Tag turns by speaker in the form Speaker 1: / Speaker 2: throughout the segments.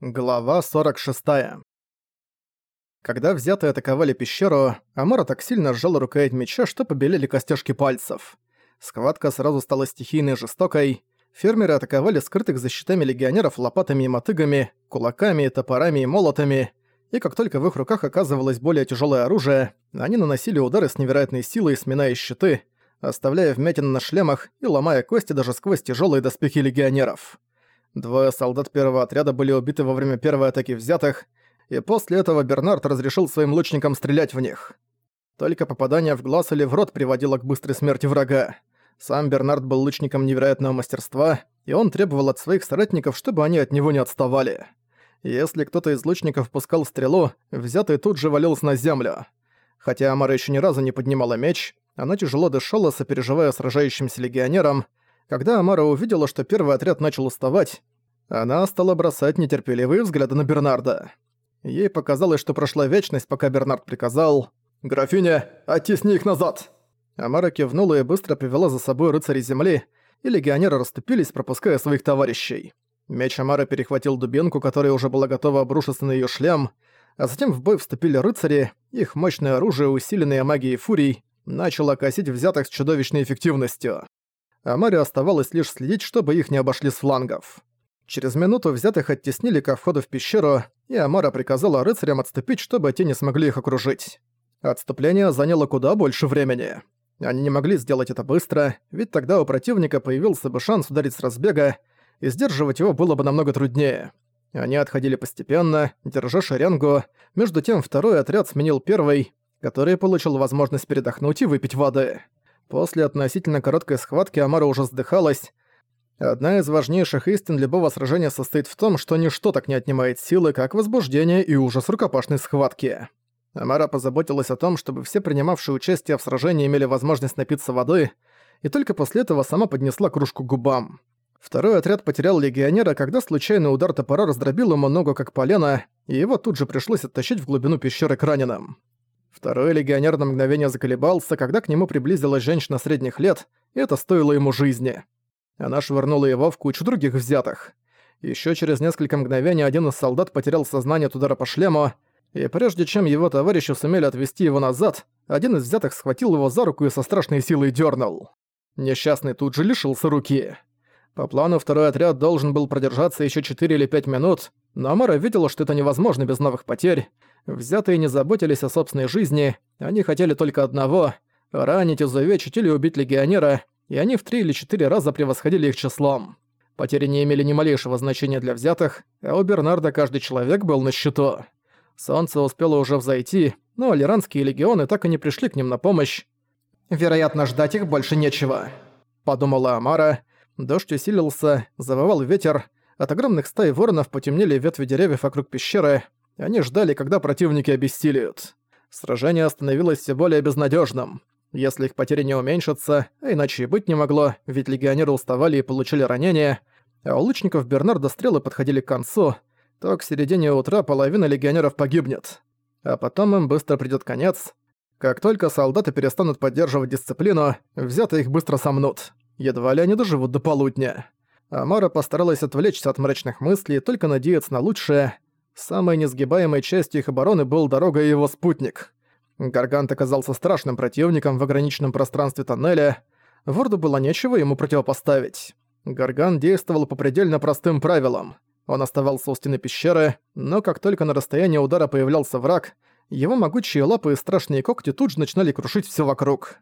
Speaker 1: Глава 46. Когда взятые атаковали пещеру, Амара так сильно сжал рукоять меча, что побелели костяшки пальцев. Схватка сразу стала стихийной и жестокой. Фермеры атаковали скрытых за щитами легионеров лопатами и мотыгами, кулаками, топорами и молотами, и как только в их руках оказывалось более тяжелое оружие, они наносили удары с невероятной силой, сминая щиты, оставляя вмятины на шлемах и ломая кости даже сквозь тяжелые доспехи легионеров. Двое солдат первого отряда были убиты во время первой атаки взятых, и после этого Бернард разрешил своим лучникам стрелять в них. Только попадание в глаз или в рот приводило к быстрой смерти врага. Сам Бернард был лучником невероятного мастерства, и он требовал от своих соратников, чтобы они от него не отставали. Если кто-то из лучников пускал стрелу, взятый тут же валился на землю. Хотя Амара еще ни разу не поднимала меч, она тяжело дышала, сопереживая сражающимся легионерам, когда Амара увидела, что первый отряд начал уставать, она стала бросать нетерпеливые взгляды на Бернарда. Ей показалось, что прошла вечность, пока Бернард приказал «Графиня, оттесни их назад!» Амара кивнула и быстро привела за собой рыцарей земли, и легионеры расступились, пропуская своих товарищей. Меч Амара перехватил дубинку, которая уже была готова обрушиться на её шлем, а затем в бой вступили рыцари, их мощное оружие, усиленное магией фурий, начало косить взятых с чудовищной эффективностью а Маре оставалось лишь следить, чтобы их не обошли с флангов. Через минуту взятых оттеснили ко входу в пещеру, и Амара приказала рыцарям отступить, чтобы те не смогли их окружить. Отступление заняло куда больше времени. Они не могли сделать это быстро, ведь тогда у противника появился бы шанс ударить с разбега, и сдерживать его было бы намного труднее. Они отходили постепенно, держа шеренгу, между тем второй отряд сменил первый, который получил возможность передохнуть и выпить воды. После относительно короткой схватки Амара уже сдыхалась. Одна из важнейших истин любого сражения состоит в том, что ничто так не отнимает силы, как возбуждение и ужас рукопашной схватки. Амара позаботилась о том, чтобы все принимавшие участие в сражении имели возможность напиться воды, и только после этого сама поднесла кружку к губам. Второй отряд потерял легионера, когда случайный удар топора раздробил ему ногу как полено, и его тут же пришлось оттащить в глубину пещеры к раненым. Второй легионер на мгновение заколебался, когда к нему приблизилась женщина средних лет, и это стоило ему жизни. Она швырнула его в кучу других взятых. Еще через несколько мгновений один из солдат потерял сознание от удара по шлему, и прежде чем его товарищи сумели отвести его назад, один из взятых схватил его за руку и со страшной силой дернул. Несчастный тут же лишился руки. По плану второй отряд должен был продержаться еще 4 или 5 минут, но Амара видела, что это невозможно без новых потерь, Взятые не заботились о собственной жизни, они хотели только одного — ранить, изувечить или убить легионера, и они в три или четыре раза превосходили их числом. Потери не имели ни малейшего значения для взятых, а у Бернарда каждый человек был на счету. Солнце успело уже взойти, но алиранские легионы так и не пришли к ним на помощь. «Вероятно, ждать их больше нечего», — подумала Амара. Дождь усилился, завывал ветер, от огромных стай воронов потемнели ветви деревьев вокруг пещеры, они ждали, когда противники обессилиют. Сражение становилось все более безнадежным. Если их потери не уменьшатся, а иначе и быть не могло, ведь легионеры уставали и получили ранения, а у лучников Бернарда стрелы подходили к концу, то к середине утра половина легионеров погибнет. А потом им быстро придёт конец. Как только солдаты перестанут поддерживать дисциплину, взятые их быстро сомнут. Едва ли они доживут до полудня. Амара постаралась отвлечься от мрачных мыслей и только надеяться на лучшее. Самой несгибаемой частью их обороны был дорога и его спутник. Гаргант оказался страшным противником в ограниченном пространстве тоннеля. Ворду было нечего ему противопоставить. Гарган действовал по предельно простым правилам. Он оставался у стены пещеры, но как только на расстоянии удара появлялся враг, его могучие лапы и страшные когти тут же начинали крушить все вокруг.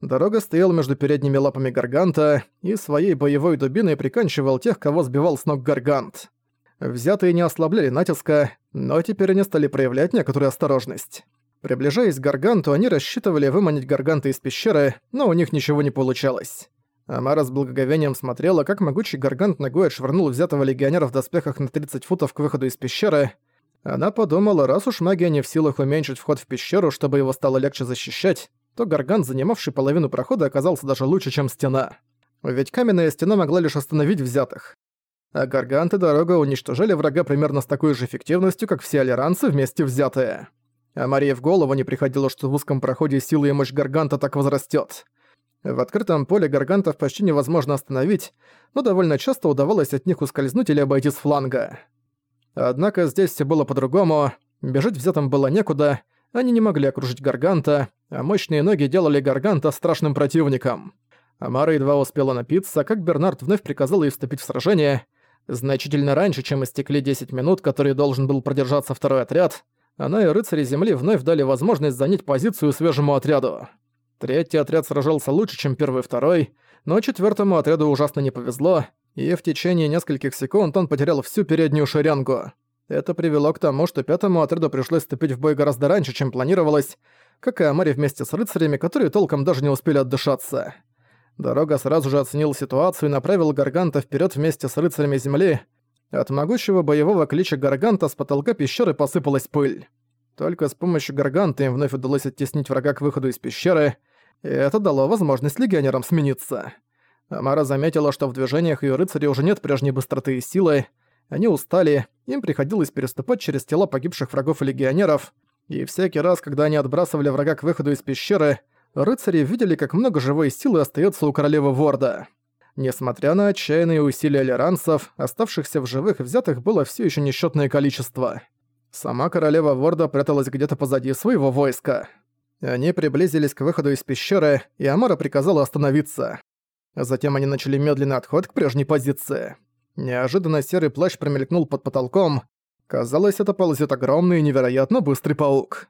Speaker 1: Дорога стояла между передними лапами Гарганта и своей боевой дубиной приканчивал тех, кого сбивал с ног Гаргант. Взятые не ослабляли натиска, но теперь они стали проявлять некоторую осторожность. Приближаясь к Гарганту, они рассчитывали выманить Гарганта из пещеры, но у них ничего не получалось. Амара с благоговением смотрела, как могучий Гаргант ногой отшвырнул взятого легионера в доспехах на 30 футов к выходу из пещеры. Она подумала, раз уж магия не в силах уменьшить вход в пещеру, чтобы его стало легче защищать, то Гаргант, занимавший половину прохода, оказался даже лучше, чем стена. Ведь каменная стена могла лишь остановить взятых а Гаргант и Дорога уничтожили врага примерно с такой же эффективностью, как все алиранцы вместе взятые. А Марии в голову не приходило, что в узком проходе сила и мощь Гарганта так возрастет. В открытом поле гаргантов почти невозможно остановить, но довольно часто удавалось от них ускользнуть или обойти с фланга. Однако здесь все было по-другому. Бежать взятым было некуда, они не могли окружить Гарганта, а мощные ноги делали Гарганта страшным противником. Амара едва успела напиться, как Бернард вновь приказал ей вступить в сражение. Значительно раньше, чем истекли 10 минут, которые должен был продержаться второй отряд, она и рыцари Земли вновь дали возможность занять позицию свежему отряду. Третий отряд сражался лучше, чем первый и второй, но четвертому отряду ужасно не повезло, и в течение нескольких секунд он потерял всю переднюю шеренгу. Это привело к тому, что пятому отряду пришлось вступить в бой гораздо раньше, чем планировалось, как и Амари вместе с рыцарями, которые толком даже не успели отдышаться. Дорога сразу же оценил ситуацию и направил Гарганта вперед вместе с рыцарями земли. От могучего боевого клича Гарганта с потолка пещеры посыпалась пыль. Только с помощью Гарганта им вновь удалось оттеснить врага к выходу из пещеры, и это дало возможность легионерам смениться. Амара заметила, что в движениях ее рыцарей уже нет прежней быстроты и силы. Они устали, им приходилось переступать через тела погибших врагов и легионеров, и всякий раз, когда они отбрасывали врага к выходу из пещеры, рыцари видели, как много живой силы остается у королевы Ворда. Несмотря на отчаянные усилия лиранцев, оставшихся в живых взятых было все еще несчетное количество. Сама королева Ворда пряталась где-то позади своего войска. Они приблизились к выходу из пещеры, и Амара приказала остановиться. Затем они начали медленный отход к прежней позиции. Неожиданно серый плащ промелькнул под потолком. Казалось, это ползет огромный и невероятно быстрый паук.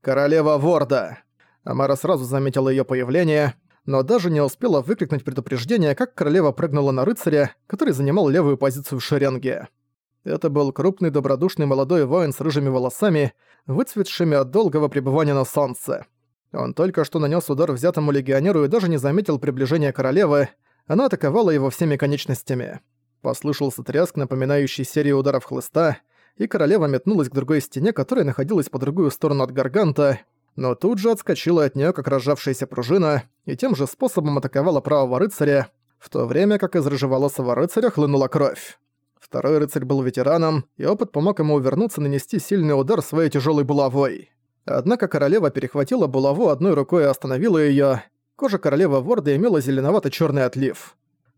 Speaker 1: «Королева Ворда!» Амара сразу заметила её появление, но даже не успела выкрикнуть предупреждение, как королева прыгнула на рыцаря, который занимал левую позицию в шеренге. Это был крупный добродушный молодой воин с рыжими волосами, выцветшими от долгого пребывания на солнце. Он только что нанес удар взятому легионеру и даже не заметил приближения королевы, она атаковала его всеми конечностями. Послышался тряск, напоминающий серию ударов хлыста, и королева метнулась к другой стене, которая находилась по другую сторону от Гарганта, но тут же отскочила от нее как разжавшаяся пружина и тем же способом атаковала правого рыцаря, в то время как из рыжеволосого рыцаря хлынула кровь. Второй рыцарь был ветераном, и опыт помог ему увернуться и нанести сильный удар своей тяжелой булавой. Однако королева перехватила булаву одной рукой и остановила ее. Кожа королевы Ворда имела зеленовато черный отлив.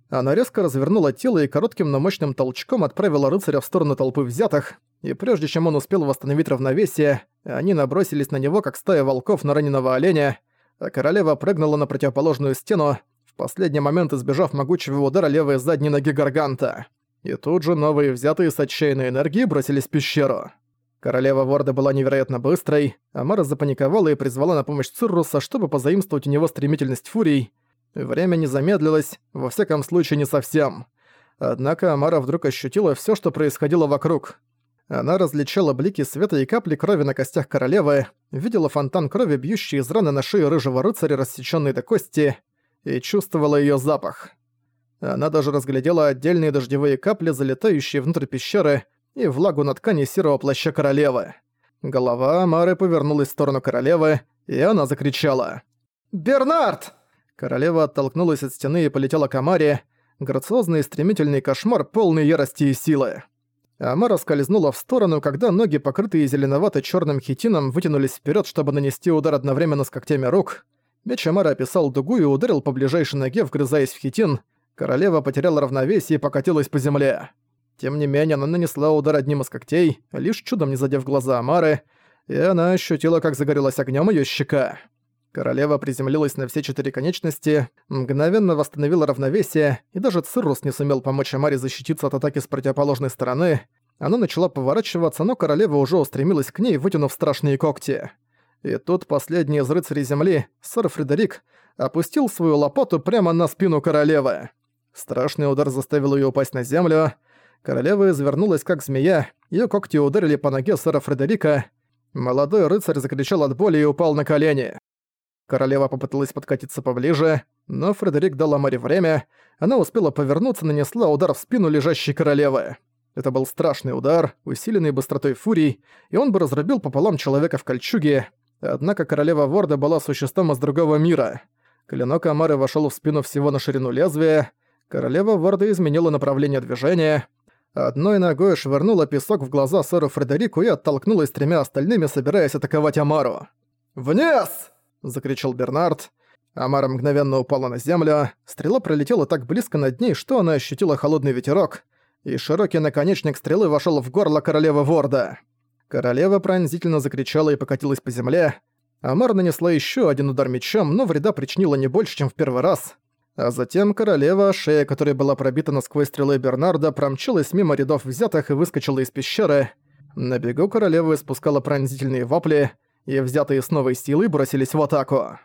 Speaker 1: Она резко развернула тело и коротким, но мощным толчком отправила рыцаря в сторону толпы взятых, и прежде чем он успел восстановить равновесие, они набросились на него, как стая волков на раненого оленя, а королева прыгнула на противоположную стену, в последний момент избежав могучего удара левой задней ноги Гарганта. И тут же новые взятые с отчаянной энергией бросились в пещеру. Королева Ворда была невероятно быстрой, Амара запаниковала и призвала на помощь Цирруса, чтобы позаимствовать у него стремительность фурий. Время не замедлилось, во всяком случае не совсем. Однако Амара вдруг ощутила все, что происходило вокруг. Она различала блики света и капли крови на костях королевы, видела фонтан крови, бьющий из раны на шее рыжего рыцаря, рассечённой до кости, и чувствовала её запах. Она даже разглядела отдельные дождевые капли, залетающие внутрь пещеры, и влагу на ткани серого плаща королевы. Голова Амары повернулась в сторону королевы, и она закричала. «Бернард!» Королева оттолкнулась от стены и полетела к Амаре, грациозный и стремительный кошмар, полный ярости и силы. Амара скользнула в сторону, когда ноги, покрытые зеленовато-чёрным хитином, вытянулись вперед, чтобы нанести удар одновременно с когтями рук. Меч Амара описал дугу и ударил по ближайшей ноге, вгрызаясь в хитин, Королева потеряла равновесие и покатилась по земле. Тем не менее, она нанесла удар одним из когтей, лишь чудом не задев глаза Амары, и она ощутила, как загорелась огнем ее щека. Королева приземлилась на все четыре конечности, мгновенно восстановила равновесие, и даже Циррус не сумел помочь Амаре защититься от атаки с противоположной стороны. Она начала поворачиваться, но королева уже устремилась к ней, вытянув страшные когти. И тут последний из рыцарей земли, сэр Фредерик, опустил свою лопату прямо на спину королевы. Страшный удар заставил ее упасть на землю. Королева извернулась как змея, ее когти ударили по ноге сэра Фредерика. Молодой рыцарь закричал от боли и упал на колени. Королева попыталась подкатиться поближе, но Фредерик дал Амаре время, она успела повернуться и нанесла удар в спину лежащей королевы. Это был страшный удар, усиленный быстротой фурий, и он бы разрубил пополам человека в кольчуге, однако королева Ворда была существом из другого мира. Клинок Амары вошел в спину всего на ширину лезвия, Королева Варда изменила направление движения. Одной ногой швырнула песок в глаза сэру Фредерику и оттолкнулась тремя остальными, собираясь атаковать Амару. «Вниз!» – закричал Бернард. Амара мгновенно упала на землю. Стрела пролетела так близко над ней, что она ощутила холодный ветерок. и широкий наконечник стрелы вошел в горло королевы Ворда. Королева пронзительно закричала и покатилась по земле. Амар нанесла еще один удар мечом, но вреда причинила не больше, чем в первый раз. А затем королева, шея которой была пробита насквозь стрелой Бернарда, промчалась мимо рядов взятых и выскочила из пещеры. На бегу королева испускала пронзительные вопли, и взятые с новой силой бросились в атаку.